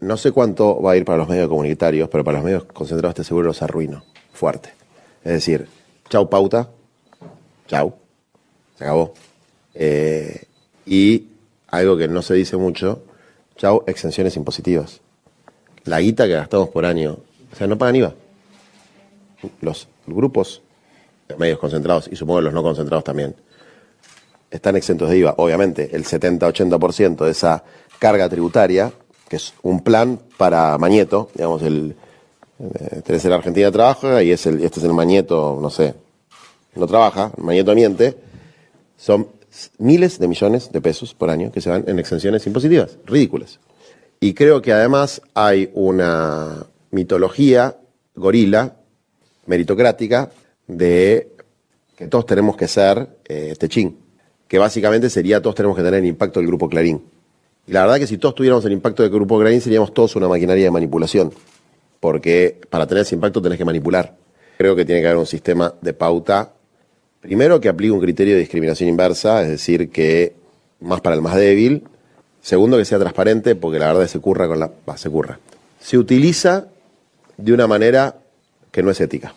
No sé cuánto va a ir para los medios comunitarios, pero para los medios concentrados este seguro los arruino. Fuerte. Es decir, chau pauta, chau, se acabó. Eh, y algo que no se dice mucho, chau exenciones impositivas. La guita que gastamos por año, o sea, no pagan IVA. Los grupos de medios concentrados, y supongo los no concentrados también, están exentos de IVA. Obviamente, el 70-80% de esa carga tributaria, que es un plan para Mañeto, digamos, el eh, tenés el Argentina trabaja y es el, este es el Mañeto, no sé, no trabaja, Mañeto miente, son miles de millones de pesos por año que se van en exenciones impositivas, ridículas. Y creo que además hay una mitología gorila, meritocrática, de que todos tenemos que ser eh, techín, que básicamente sería todos tenemos que tener el impacto del grupo Clarín. Y la verdad que si todos tuviéramos el impacto del grupo Clarín seríamos todos una maquinaria de manipulación, porque para tener ese impacto tenés que manipular. Creo que tiene que haber un sistema de pauta, primero que aplique un criterio de discriminación inversa, es decir, que más para el más débil, segundo que sea transparente, porque la verdad se curra con la... se curra. Se utiliza de una manera que no es ética.